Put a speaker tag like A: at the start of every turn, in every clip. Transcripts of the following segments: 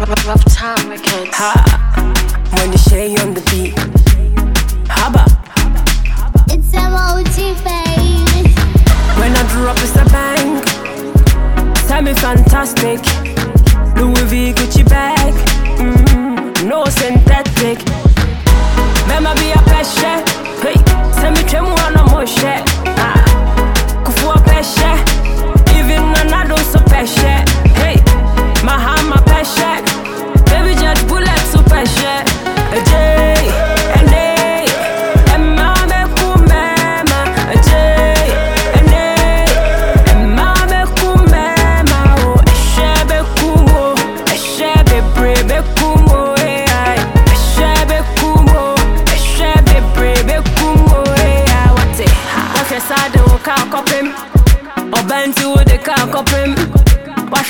A: Rough time records.
B: Ha. Money Shay on the beat. Haba.
C: It's emoji, baby.
B: When I drew up, it's a bang. Semi fantastic. Louis V Gucci bag. Mm, no synthetic.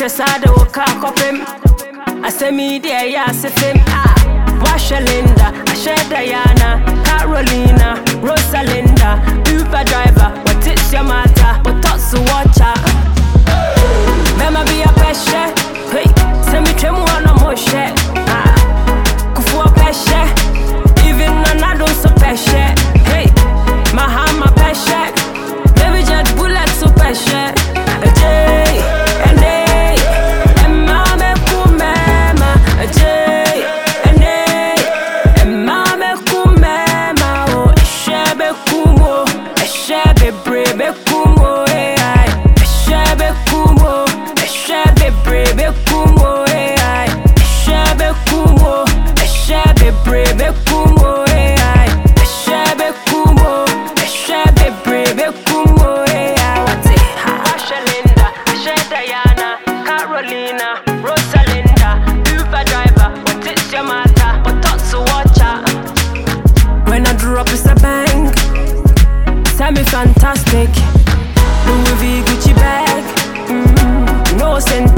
B: Wahwɛ saa de wo kaa kɔpem asɛm yi de ɛyɛ fem a wahwɛ Find me fantastic. Louis V, Gucci bag. Mm, no sense.